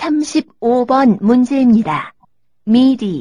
35번 문제입니다. 미리